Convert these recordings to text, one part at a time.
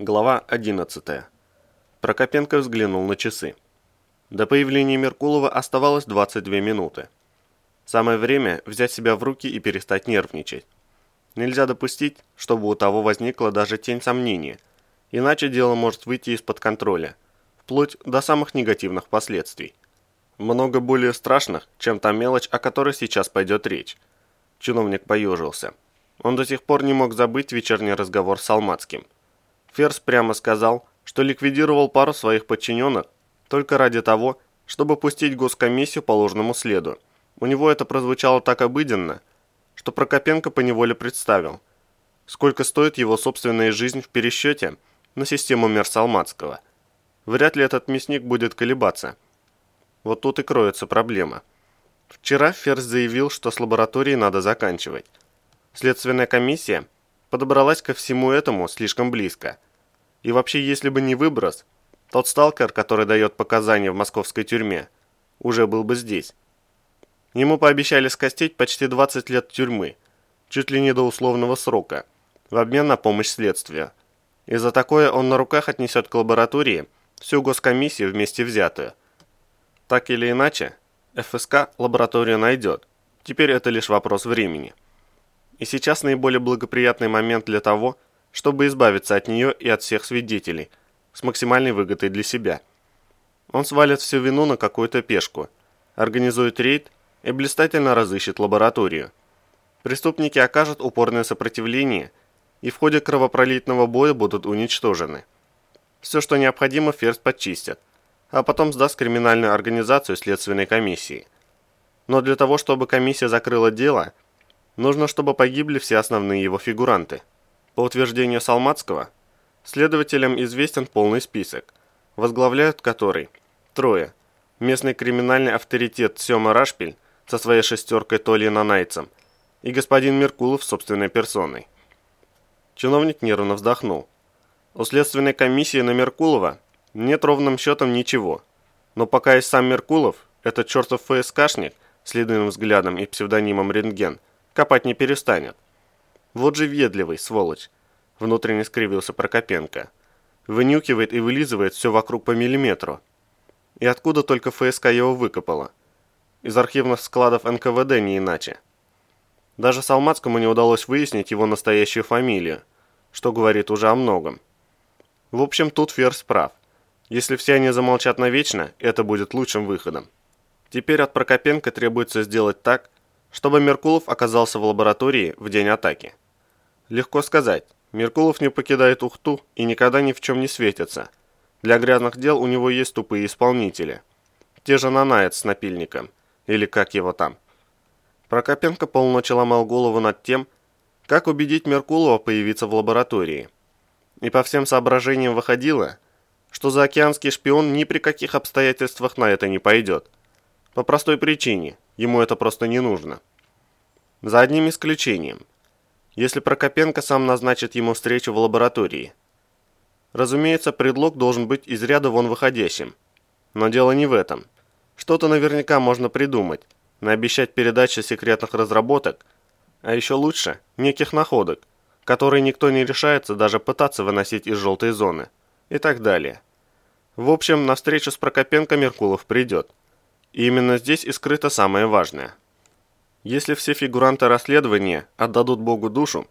Глава 11. Прокопенко взглянул на часы. До появления Меркулова оставалось 22 минуты. Самое время взять себя в руки и перестать нервничать. Нельзя допустить, чтобы у того возникла даже тень сомнения, иначе дело может выйти из-под контроля, вплоть до самых негативных последствий. Много более страшных, чем та мелочь, о которой сейчас пойдет речь. Чиновник поежился. Он до сих пор не мог забыть вечерний разговор с Алматским – Ферс прямо сказал, что ликвидировал пару своих подчиненных только ради того, чтобы пустить госкомиссию по ложному следу. У него это прозвучало так обыденно, что Прокопенко поневоле представил, сколько стоит его собственная жизнь в пересчете на систему Мерсалматского. Вряд ли этот мясник будет колебаться. Вот тут и кроется проблема. Вчера Ферс заявил, что с лабораторией надо заканчивать. Следственная комиссия – подобралась ко всему этому слишком близко. И вообще, если бы не выброс, тот сталкер, который дает показания в московской тюрьме, уже был бы здесь. Ему пообещали скостить почти 20 лет тюрьмы, чуть ли не до условного срока, в обмен на помощь следствию. И за такое он на руках отнесет к лаборатории всю госкомиссию вместе взятую. Так или иначе, ФСК лабораторию найдет. Теперь это лишь вопрос времени. И сейчас наиболее благоприятный момент для того, чтобы избавиться от нее и от всех свидетелей, с максимальной выгодой для себя. Он свалит всю вину на какую-то пешку, организует рейд и блистательно разыщет лабораторию. Преступники окажут упорное сопротивление и в ходе кровопролитного боя будут уничтожены. Все, что необходимо, Ферст подчистят, а потом сдаст криминальную организацию следственной комиссии. Но для того, чтобы комиссия закрыла дело – Нужно, чтобы погибли все основные его фигуранты. По утверждению Салматского, следователям известен полный список, возглавляют который трое. Местный криминальный авторитет Сема Рашпиль со своей шестеркой Толи Нанайцем и господин Меркулов собственной персоной. Чиновник нервно вздохнул. У следственной комиссии на Меркулова нет ровным счетом ничего. Но пока есть сам Меркулов, этот чертов ФСКшник с ледяным взглядом и псевдонимом Рентген – Копать не перестанет. Вот же ведливый, сволочь. Внутренне скривился Прокопенко. Вынюкивает и вылизывает все вокруг по миллиметру. И откуда только ФСК его выкопала? Из архивных складов НКВД не иначе. Даже Салмацкому не удалось выяснить его настоящую фамилию, что говорит уже о многом. В общем, тут Ферс прав. Если все они замолчат навечно, это будет лучшим выходом. Теперь от Прокопенко требуется сделать так, чтобы Меркулов оказался в лаборатории в день атаки. Легко сказать, Меркулов не покидает Ухту и никогда ни в чем не светится. Для грязных дел у него есть тупые исполнители. Те же Нанает с напильником, или как его там. Прокопенко полночи ломал голову над тем, как убедить Меркулова появиться в лаборатории. И по всем соображениям выходило, что заокеанский шпион ни при каких обстоятельствах на это не пойдет. По простой причине – Ему это просто не нужно. За одним исключением. Если Прокопенко сам назначит ему встречу в лаборатории. Разумеется, предлог должен быть из ряда вон выходящим. Но дело не в этом. Что-то наверняка можно придумать, наобещать передачи секретных разработок, а еще лучше – неких находок, которые никто не решается даже пытаться выносить из желтой зоны, и так далее. В общем, на встречу с Прокопенко Меркулов придет. И именно здесь и скрыто самое важное. Если все фигуранты расследования отдадут Богу душу,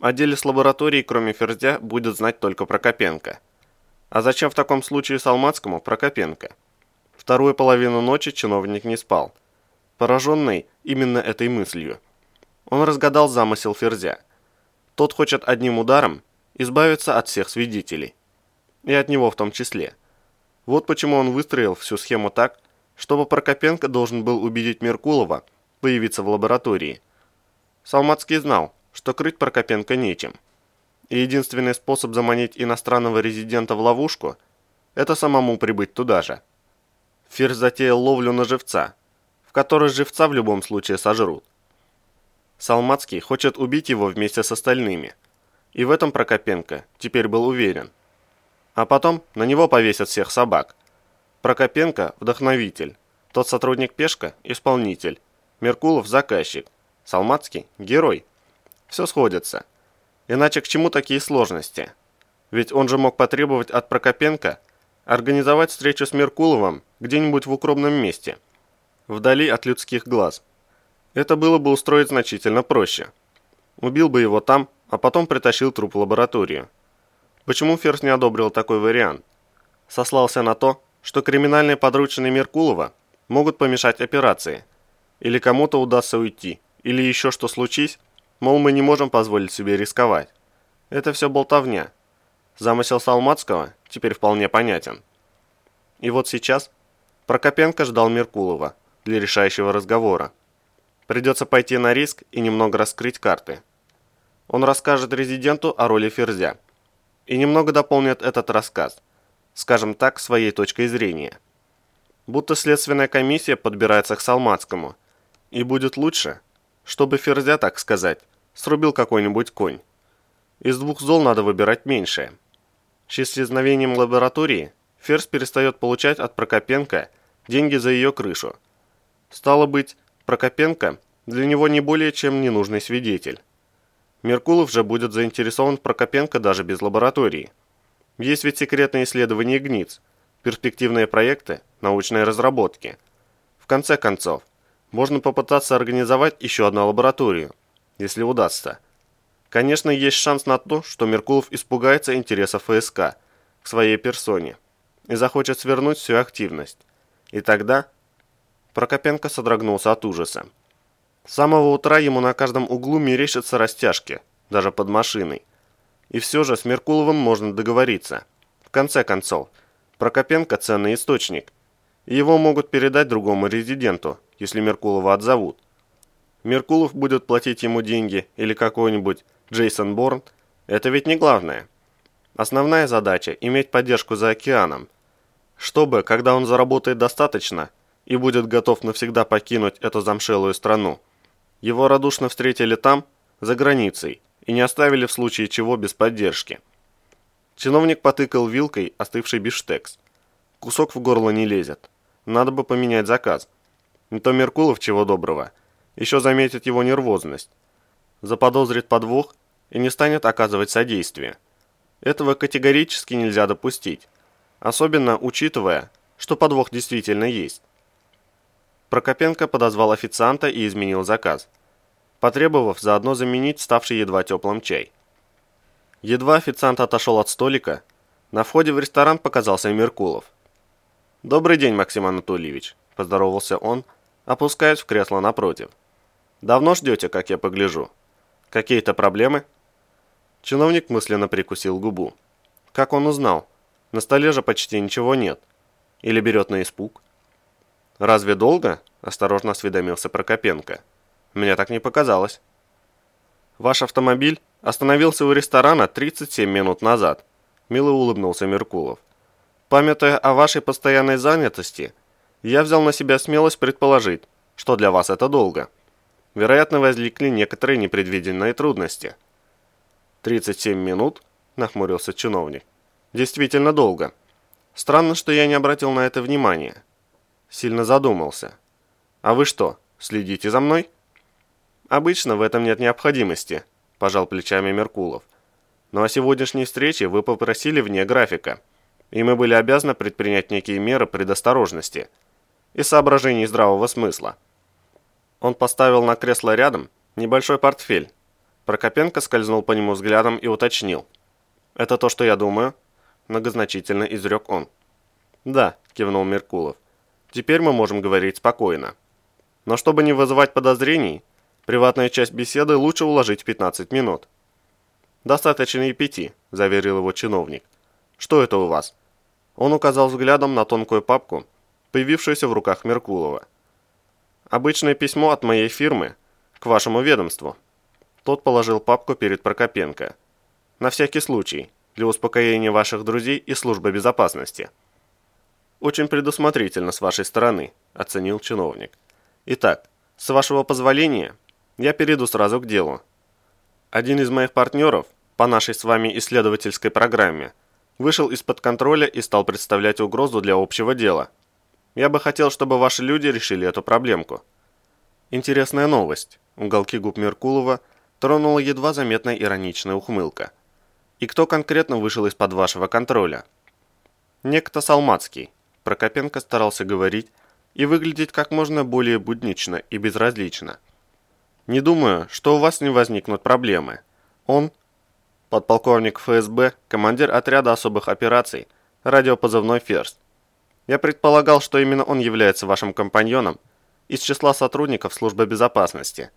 о деле с лабораторией, кроме Ферзя, будет знать только Прокопенко. А зачем в таком случае Салмацкому Прокопенко? Вторую половину ночи чиновник не спал, пораженный именно этой мыслью. Он разгадал замысел Ферзя. Тот хочет одним ударом избавиться от всех свидетелей. И от него в том числе. Вот почему он выстроил всю схему так, чтобы Прокопенко должен был убедить Меркулова появиться в лаборатории. Салмацкий знал, что крыть Прокопенко нечем. И единственный способ заманить иностранного резидента в ловушку – это самому прибыть туда же. Фирс затеял ловлю на живца, в которой живца в любом случае сожрут. Салмацкий хочет убить его вместе с остальными. И в этом Прокопенко теперь был уверен. А потом на него повесят всех собак – Прокопенко – вдохновитель. Тот сотрудник Пешка – исполнитель. Меркулов – заказчик. Салмацкий – герой. Все сходится. Иначе к чему такие сложности? Ведь он же мог потребовать от Прокопенко организовать встречу с Меркуловым где-нибудь в укромном месте, вдали от людских глаз. Это было бы устроить значительно проще. Убил бы его там, а потом притащил труп в лабораторию. Почему Ферс не одобрил такой вариант? Сослался на то, что криминальные подручные Меркулова могут помешать операции, или кому-то удастся уйти, или еще что случись, мол, мы не можем позволить себе рисковать. Это все болтовня. Замысел Салмацкого теперь вполне понятен. И вот сейчас Прокопенко ждал Меркулова для решающего разговора. Придется пойти на риск и немного раскрыть карты. Он расскажет резиденту о роли Ферзя и немного дополнит этот рассказ, скажем так, своей точкой зрения. Будто следственная комиссия подбирается к Салмацкому, и будет лучше, чтобы Ферзя, так сказать, срубил какой-нибудь конь. Из двух зол надо выбирать меньшее. С исчезновением лаборатории Ферзь перестает получать от Прокопенко деньги за ее крышу. Стало быть, Прокопенко для него не более чем ненужный свидетель. Меркулов же будет заинтересован в Прокопенко даже без лаборатории. Есть ведь секретные исследования гниц, перспективные проекты, научные разработки. В конце концов, можно попытаться организовать еще одну лабораторию, если удастся. Конечно, есть шанс на то, что Меркулов испугается интересов ФСК к своей персоне и захочет свернуть всю активность. И тогда Прокопенко содрогнулся от ужаса. С самого утра ему на каждом углу мерещатся растяжки, даже под машиной. И все же с Меркуловым можно договориться. В конце концов, Прокопенко – ценный источник. Его могут передать другому резиденту, если Меркулова отзовут. Меркулов будет платить ему деньги или какой-нибудь Джейсон Борн – это ведь не главное. Основная задача – иметь поддержку за океаном. Чтобы, когда он заработает достаточно и будет готов навсегда покинуть эту замшелую страну, его радушно встретили там, за границей, и не оставили в случае чего без поддержки. Чиновник потыкал вилкой остывший биштекс. Кусок в горло не лезет. Надо бы поменять заказ. Не то Меркулов чего доброго. Еще заметит его нервозность. Заподозрит подвох и не станет оказывать содействие. Этого категорически нельзя допустить. Особенно учитывая, что подвох действительно есть. Прокопенко подозвал официанта и изменил заказ, потребовав заодно заменить ставший едва теплым чай. Едва официант отошел от столика, на входе в ресторан показался Меркулов. «Добрый день, Максим Анатольевич», – поздоровался он, опускаясь в кресло напротив. «Давно ждете, как я погляжу? Какие-то проблемы?» Чиновник мысленно прикусил губу. Как он узнал? На столе же почти ничего нет. Или берет на испуг? «Разве долго?» – осторожно осведомился Прокопенко. «Мне так не показалось». «Ваш автомобиль остановился у ресторана 37 минут назад», – мило улыбнулся Меркулов. «Памятуя о вашей постоянной занятости, я взял на себя смелость предположить, что для вас это долго. Вероятно, возникли некоторые непредвиденные трудности». «37 минут?» – нахмурился чиновник. «Действительно долго. Странно, что я не обратил на это внимания». Сильно задумался. «А вы что, следите за мной?» «Обычно в этом нет необходимости», – пожал плечами Меркулов. «Но о сегодняшней встрече вы попросили вне графика, и мы были обязаны предпринять некие меры предосторожности и соображений здравого смысла». Он поставил на кресло рядом небольшой портфель. Прокопенко скользнул по нему взглядом и уточнил. «Это то, что я думаю?» Многозначительно изрек он. «Да», – кивнул Меркулов. Теперь мы можем говорить спокойно. Но чтобы не вызывать подозрений, приватная часть беседы лучше уложить в 15 минут. «Достаточно и пяти», – заверил его чиновник. «Что это у вас?» Он указал взглядом на тонкую папку, появившуюся в руках Меркулова. «Обычное письмо от моей фирмы к вашему ведомству». Тот положил папку перед Прокопенко. «На всякий случай, для успокоения ваших друзей и службы безопасности». «Очень предусмотрительно с вашей стороны», – оценил чиновник. «Итак, с вашего позволения, я перейду сразу к делу. Один из моих партнеров по нашей с вами исследовательской программе вышел из-под контроля и стал представлять угрозу для общего дела. Я бы хотел, чтобы ваши люди решили эту проблемку». Интересная новость. Уголки губ Меркулова тронула едва заметная ироничная ухмылка. И кто конкретно вышел из-под вашего контроля? Некто Салмацкий. Прокопенко старался говорить и выглядеть как можно более буднично и безразлично. Не думаю, что у вас не возникнут проблемы. Он подполковник ФСБ, командир отряда особых операций, радиопозывной «Ферст». Я предполагал, что именно он является вашим компаньоном из числа сотрудников службы безопасности.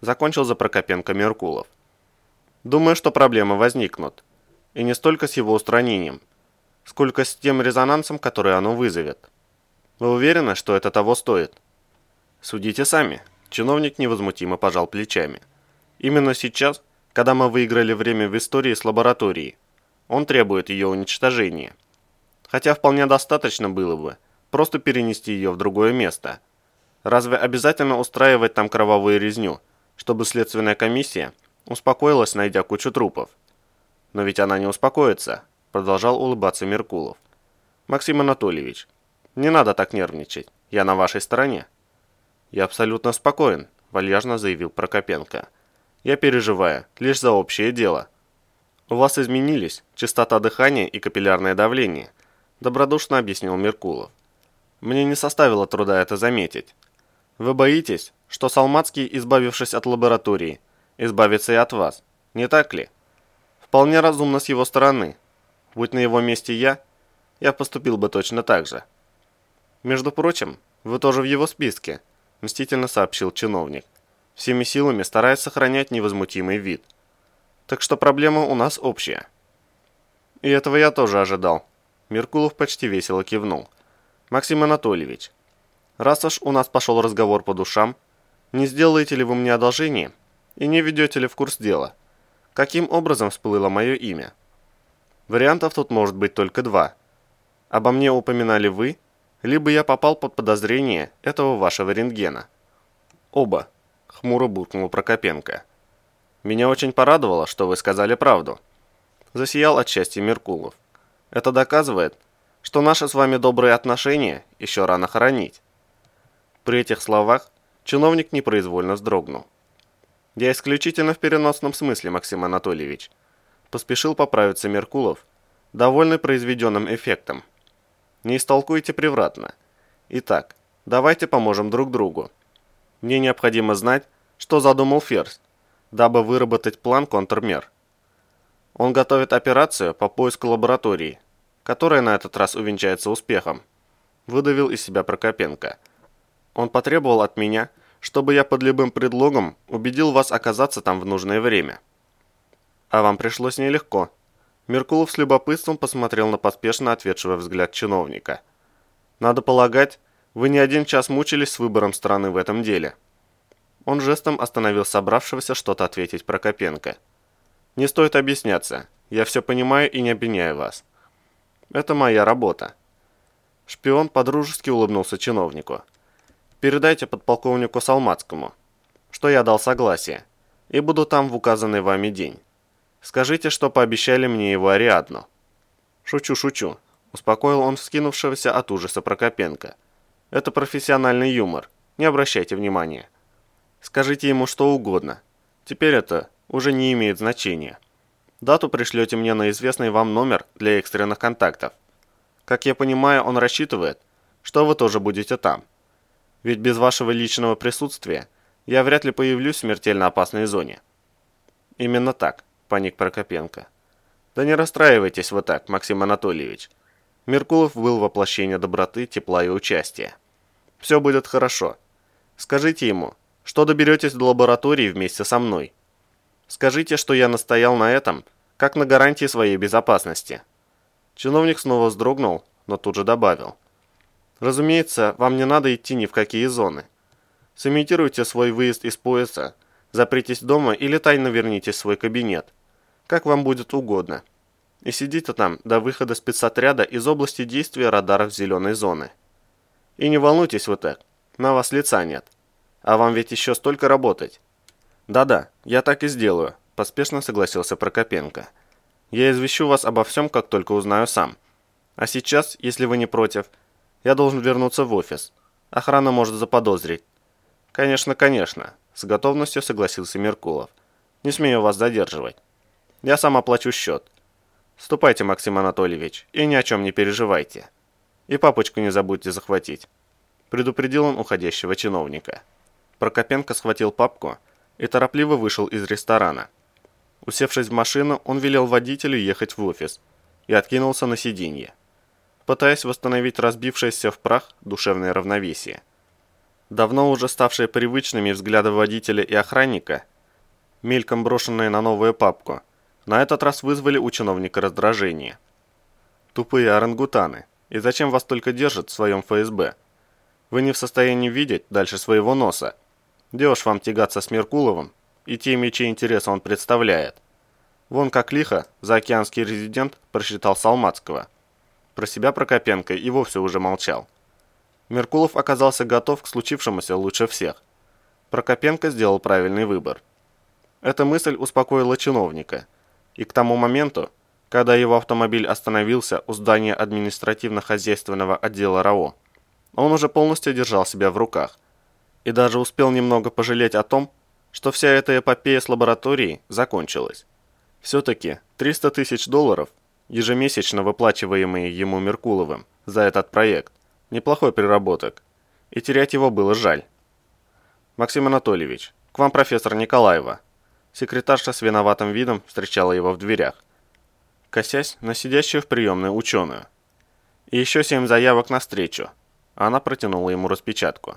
Закончил за Прокопенко Меркулов. Думаю, что проблемы возникнут. И не столько с его устранением, сколько с тем резонансом, который оно вызовет. Вы уверены, что это того стоит? Судите сами. Чиновник невозмутимо пожал плечами. Именно сейчас, когда мы выиграли время в истории с лабораторией, он требует ее уничтожения. Хотя вполне достаточно было бы просто перенести ее в другое место. Разве обязательно устраивать там кровавую резню, чтобы следственная комиссия успокоилась, найдя кучу трупов? Но ведь она не успокоится, продолжал улыбаться Меркулов. Максим Анатольевич, не надо так нервничать, я на вашей стороне. Я абсолютно спокоен, вальяжно заявил Прокопенко. Я переживаю лишь за общее дело. У вас изменились частота дыхания и капиллярное давление – добродушно объяснил Меркулов. Мне не составило труда это заметить. Вы боитесь, что Салмацкий, избавившись от лаборатории, избавится и от вас, не так ли? Вполне разумно с его стороны. Будь на его месте я, я поступил бы точно так же. Между прочим, вы тоже в его списке, мстительно сообщил чиновник, всеми силами стараясь сохранять невозмутимый вид. Так что проблема у нас общая. И этого я тоже ожидал, Меркулов почти весело кивнул. «Максим Анатольевич, раз уж у нас пошел разговор по душам, не сделаете ли вы мне одолжение и не ведете ли в курс дела? Каким образом всплыло мое имя? Вариантов тут может быть только два. Обо мне упоминали вы, либо я попал под подозрение этого вашего рентгена. Оба, хмуро буркнул Прокопенко. Меня очень порадовало, что вы сказали правду. Засиял от счастья Меркулов. Это доказывает, что наши с вами добрые отношения еще рано хоронить. При этих словах чиновник непроизвольно вздрогнул. Я исключительно в переносном смысле, Максим Анатольевич. Поспешил поправиться Меркулов, довольный произведенным эффектом. Не истолкуйте превратно. Итак, давайте поможем друг другу. Мне необходимо знать, что задумал Ферст, дабы выработать план контрмер. Он готовит операцию по поиску лаборатории, которая на этот раз увенчается успехом. Выдавил из себя Прокопенко. Он потребовал от меня, чтобы я под любым предлогом убедил вас оказаться там в нужное время. А вам пришлось нелегко. Меркулов с любопытством посмотрел на поспешно ответшего взгляд чиновника. Надо полагать, вы не один час мучились с выбором стороны в этом деле. Он жестом остановил собравшегося что-то ответить Прокопенко. Не стоит объясняться. Я все понимаю и не обвиняю вас. Это моя работа. Шпион подружески улыбнулся чиновнику. Передайте подполковнику Салмацкому, что я дал согласие, и буду там в указанный вами день. Скажите, что пообещали мне его Ариадну. Шучу, шучу. Успокоил он вскинувшегося от ужаса Прокопенко. Это профессиональный юмор. Не обращайте внимания. Скажите ему что угодно. Теперь это уже не имеет значения. Дату пришлете мне на известный вам номер для экстренных контактов. Как я понимаю, он рассчитывает, что вы тоже будете там. Ведь без вашего личного присутствия я вряд ли появлюсь в смертельно опасной зоне. Именно так, паник Прокопенко. Да не расстраивайтесь вы так, Максим Анатольевич. Меркулов был воплощение доброты, тепла и участия. Все будет хорошо. Скажите ему, что доберетесь до лаборатории вместе со мной. Скажите, что я настоял на этом как на гарантии своей безопасности. Чиновник снова вздрогнул, но тут же добавил. Разумеется, вам не надо идти ни в какие зоны. Сымитируйте свой выезд из пояса, запритесь дома или тайно вернитесь в свой кабинет. Как вам будет угодно. И сидите там до выхода спецотряда из области действия радаров зеленой зоны. И не волнуйтесь вы так, на вас лица нет. А вам ведь еще столько работать. Да-да, я так и сделаю, Поспешно согласился Прокопенко. «Я извещу вас обо всем, как только узнаю сам. А сейчас, если вы не против, я должен вернуться в офис. Охрана может заподозрить». «Конечно, конечно», – с готовностью согласился Меркулов. «Не смею вас задерживать. Я сам оплачу счет. Ступайте, Максим Анатольевич, и ни о чем не переживайте. И папочку не забудьте захватить», – предупредил он уходящего чиновника. Прокопенко схватил папку и торопливо вышел из ресторана. Усевшись в машину, он велел водителю ехать в офис и откинулся на сиденье, пытаясь восстановить разбившееся в прах душевное равновесие. Давно уже ставшие привычными взгляды водителя и охранника, мельком брошенные на новую папку, на этот раз вызвали у чиновника раздражение. Тупые орангутаны, и зачем вас только держат в своем ФСБ? Вы не в состоянии видеть дальше своего носа. Уж вам тягаться с Меркуловым и теми, чьи интересы он представляет. Вон как лихо заокеанский резидент просчитал Салмацкого. Про себя Прокопенко и вовсе уже молчал. Меркулов оказался готов к случившемуся лучше всех. Прокопенко сделал правильный выбор. Эта мысль успокоила чиновника. И к тому моменту, когда его автомобиль остановился у здания административно-хозяйственного отдела РАО, он уже полностью держал себя в руках. И даже успел немного пожалеть о том, что вся эта эпопея с лабораторией закончилась. Все-таки 300 тысяч долларов, ежемесячно выплачиваемые ему Меркуловым за этот проект, неплохой приработок, и терять его было жаль. «Максим Анатольевич, к вам профессор Николаева». Секретарша с виноватым видом встречала его в дверях, косясь на сидящую в приемной ученую. «И еще семь заявок на встречу». Она протянула ему распечатку.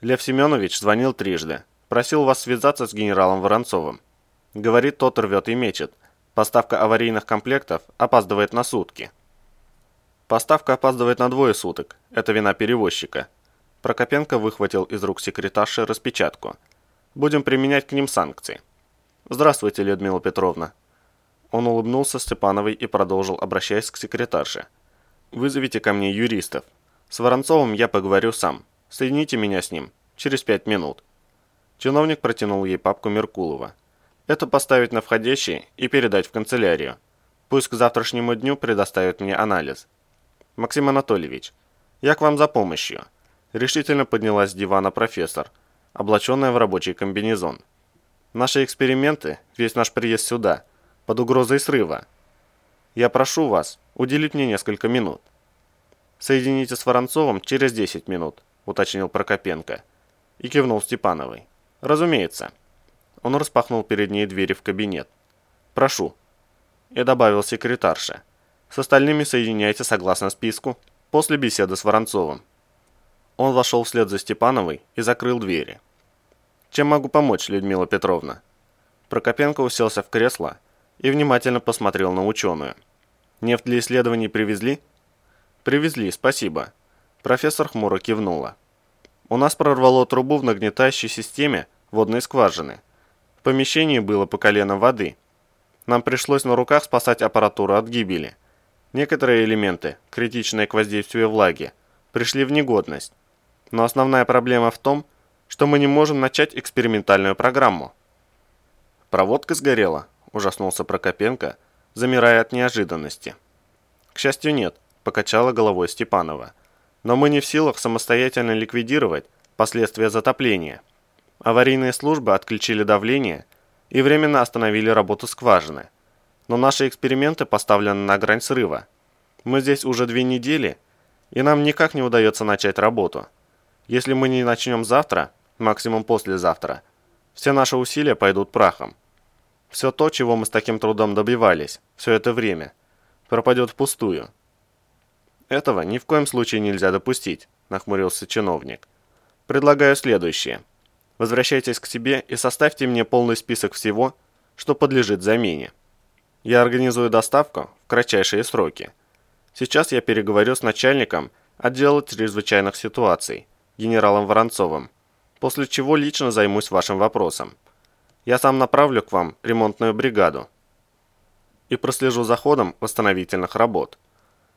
Лев Семенович звонил трижды, Просил вас связаться с генералом Воронцовым. Говорит, тот рвет и мечет. Поставка аварийных комплектов опаздывает на сутки. Поставка опаздывает на двое суток. Это вина перевозчика. Прокопенко выхватил из рук секретарши распечатку. Будем применять к ним санкции. Здравствуйте, Людмила Петровна. Он улыбнулся Степановой и продолжил, обращаясь к секретарше. Вызовите ко мне юристов. С Воронцовым я поговорю сам. Соедините меня с ним. Через пять минут. Чиновник протянул ей папку Меркулова. «Это поставить на входящий и передать в канцелярию. Пусть к завтрашнему дню предоставят мне анализ». «Максим Анатольевич, я к вам за помощью», – решительно поднялась с дивана профессор, облаченная в рабочий комбинезон. «Наши эксперименты, весь наш приезд сюда, под угрозой срыва. Я прошу вас уделить мне несколько минут». «Соедините с Воронцовым через 10 минут», – уточнил Прокопенко и кивнул Степановой. «Разумеется». Он распахнул перед ней двери в кабинет. «Прошу». И добавил секретарше. «С остальными соединяйте согласно списку после беседы с Воронцовым». Он вошел вслед за Степановой и закрыл двери. «Чем могу помочь, Людмила Петровна?» Прокопенко уселся в кресло и внимательно посмотрел на ученую. «Нефть для исследований привезли?» «Привезли, спасибо». Профессор хмуро кивнула. «У нас прорвало трубу в нагнетающей системе водной скважины. В помещении было по колено воды. Нам пришлось на руках спасать аппаратуру от гибели. Некоторые элементы, критичные к воздействию влаги, пришли в негодность. Но основная проблема в том, что мы не можем начать экспериментальную программу. «Проводка сгорела», – ужаснулся Прокопенко, замирая от неожиданности. «К счастью, нет», – покачала головой Степанова. «Но мы не в силах самостоятельно ликвидировать последствия затопления». Аварийные службы отключили давление и временно остановили работу скважины. Но наши эксперименты поставлены на грань срыва. Мы здесь уже две недели, и нам никак не удается начать работу. Если мы не начнем завтра, максимум послезавтра, все наши усилия пойдут прахом. Все то, чего мы с таким трудом добивались, все это время, пропадет впустую. Этого ни в коем случае нельзя допустить, нахмурился чиновник. Предлагаю следующее – Возвращайтесь к себе и составьте мне полный список всего, что подлежит замене. Я организую доставку в кратчайшие сроки. Сейчас я переговорю с начальником отдела чрезвычайных ситуаций, генералом Воронцовым, после чего лично займусь вашим вопросом. Я сам направлю к вам ремонтную бригаду и прослежу за ходом восстановительных работ.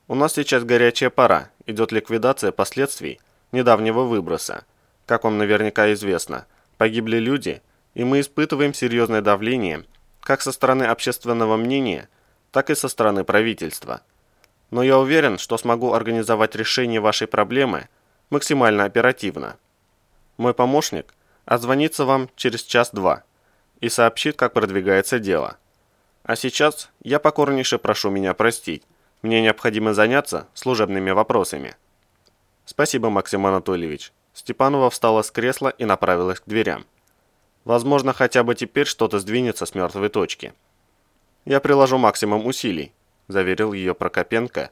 У нас сейчас горячая пора, идет ликвидация последствий недавнего выброса, как вам наверняка известно, погибли люди, и мы испытываем серьезное давление как со стороны общественного мнения, так и со стороны правительства. Но я уверен, что смогу организовать решение вашей проблемы максимально оперативно. Мой помощник отзвонится вам через час-два и сообщит, как продвигается дело. А сейчас я покорнейше прошу меня простить. Мне необходимо заняться служебными вопросами. Спасибо, Максим Анатольевич. Степанова встала с кресла и направилась к дверям. Возможно, хотя бы теперь что-то сдвинется с мертвой точки. Я приложу максимум усилий, заверил ее Прокопенко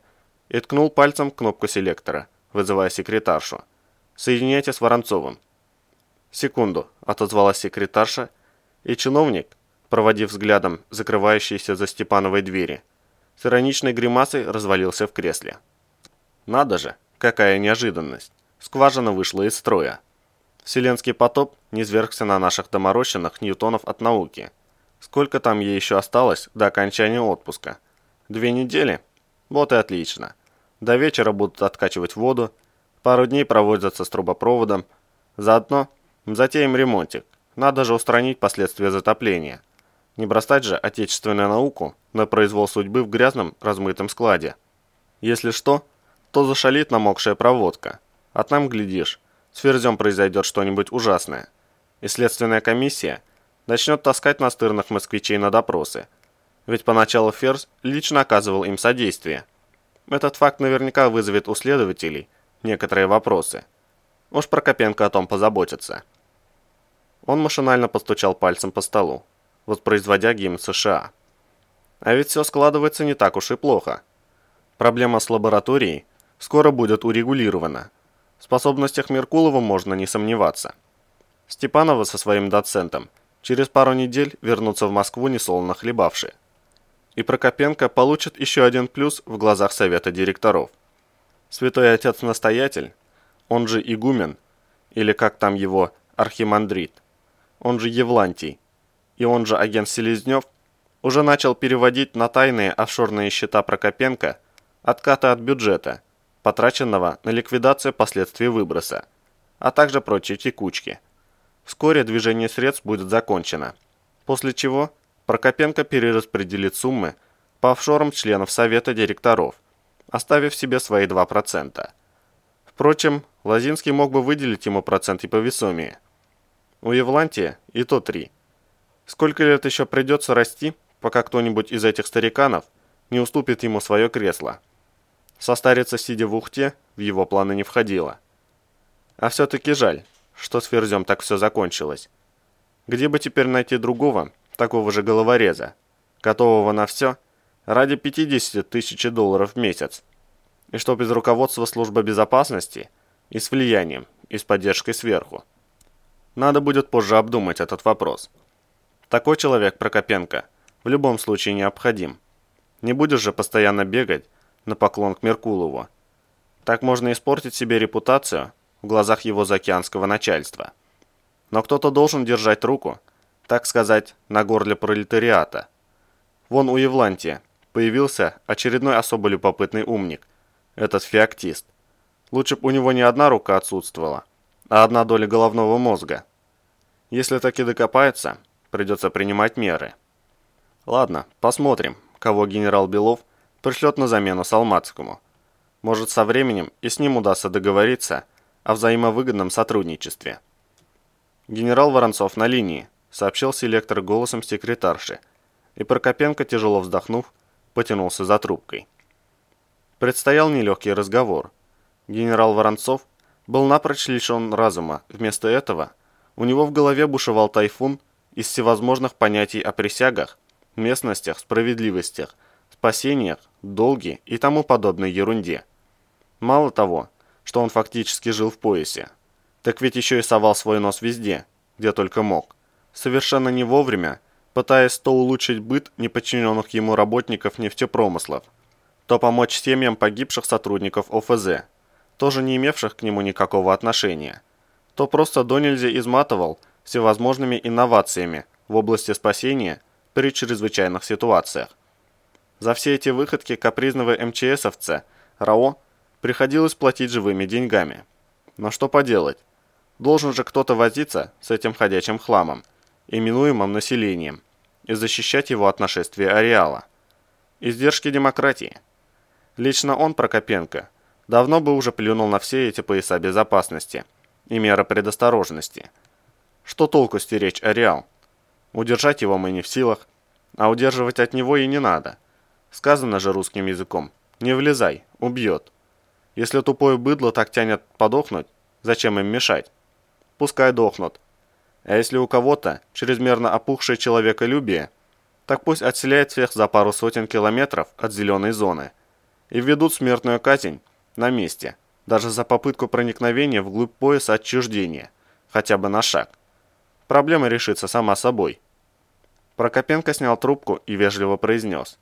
и ткнул пальцем кнопку селектора, вызывая секретаршу. «Соединяйте с Воронцовым». «Секунду», – отозвалась секретарша, и чиновник, проводив взглядом закрывающиеся за Степановой двери, с ироничной гримасой развалился в кресле. «Надо же, какая неожиданность! Скважина вышла из строя. Вселенский потоп низвергся на наших доморощенных ньютонов от науки. Сколько там ей еще осталось до окончания отпуска? Две недели? Вот и отлично. До вечера будут откачивать воду, пару дней проводятся с трубопроводом. Заодно затеем ремонтик. Надо же устранить последствия затопления. Не бросать же отечественную науку на произвол судьбы в грязном размытом складе. Если что, то зашалит намокшая проводка. А там, глядишь, с Ферзем произойдет что-нибудь ужасное. И следственная комиссия начнет таскать настырных москвичей на допросы. Ведь поначалу Ферзь лично оказывал им содействие – этот факт наверняка вызовет у следователей некоторые вопросы. Уж Прокопенко о том позаботится. Он машинально постучал пальцем по столу, воспроизводя гимн США. А ведь все складывается не так уж и плохо. Проблема с лабораторией скоро будет урегулирована. В способностях Меркулова можно не сомневаться. Степанова со своим доцентом через пару недель вернутся в Москву несолоно хлебавшие и Прокопенко получит еще один плюс в глазах совета директоров. Святой Отец-Настоятель, он же игумен, или как там его, архимандрит, он же Евлантий, и он же агент Селезнев, уже начал переводить на тайные офшорные счета Прокопенко откаты от бюджета, потраченного на ликвидацию последствий выброса, а также прочие текучки. Вскоре движение средств будет закончено, после чего Прокопенко перераспределит суммы по офшорам членов Совета директоров, оставив себе свои 2%. Впрочем, Лазинский мог бы выделить ему процент и повесомее. У Евлантия и то 3. Сколько лет еще придется расти, пока кто-нибудь из этих стариканов не уступит ему свое кресло? Состариться, сидя в ухте, в его планы не входило. А все-таки жаль, что с Ферзем так все закончилось. Где бы теперь найти другого, такого же головореза, готового на все, ради 50 тысяч долларов в месяц. И что без руководства службы безопасности, и с влиянием, и с поддержкой сверху. Надо будет позже обдумать этот вопрос. Такой человек, Прокопенко, в любом случае необходим. Не будешь же постоянно бегать на поклон к Меркулову. Так можно испортить себе репутацию в глазах его заокеанского начальства. Но кто-то должен держать руку – так сказать, на горле пролетариата. Вон у Евлантия появился очередной особо любопытный умник, этот феоктист. Лучше бы у него не одна рука отсутствовала, а одна доля головного мозга. Если таки докопается, придется принимать меры. Ладно, посмотрим, кого генерал Белов пришлет на замену Салматскому. Может, со временем и с ним удастся договориться о взаимовыгодном сотрудничестве. Генерал Воронцов на линии сообщил селектор голосом секретарши, и Прокопенко, тяжело вздохнув, потянулся за трубкой. Предстоял нелегкий разговор. Генерал Воронцов был напрочь лишен разума. Вместо этого у него в голове бушевал тайфун из всевозможных понятий о присягах, местностях, справедливостях, спасениях, долге и тому подобной ерунде. Мало того, что он фактически жил в поясе, так ведь еще и совал свой нос везде, где только мог совершенно не вовремя, пытаясь то улучшить быт неподчиненных ему работников нефтепромыслов, то помочь семьям погибших сотрудников ОФЗ, тоже не имевших к нему никакого отношения, то просто до нельзя изматывал всевозможными инновациями в области спасения при чрезвычайных ситуациях. За все эти выходки капризного МЧСовца РАО приходилось платить живыми деньгами. Но что поделать? Должен же кто-то возиться с этим ходячим хламом именуемым населением, и защищать его от нашествия ареала. Издержки демократии. Лично он, Прокопенко, давно бы уже плюнул на все эти пояса безопасности и меры предосторожности. Что толку стеречь ареал? Удержать его мы не в силах, а удерживать от него и не надо. Сказано же русским языком. Не влезай, убьет. Если тупое быдло так тянет подохнуть, зачем им мешать? Пускай дохнут. А если у кого-то чрезмерно опухшее человеколюбие, так пусть отселяет всех за пару сотен километров от зеленой зоны и введут смертную казнь на месте, даже за попытку проникновения вглубь пояса отчуждения, хотя бы на шаг. Проблема решится сама собой. Прокопенко снял трубку и вежливо произнес.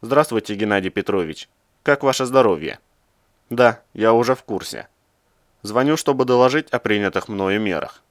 «Здравствуйте, Геннадий Петрович. Как ваше здоровье?» «Да, я уже в курсе. Звоню, чтобы доложить о принятых мною мерах».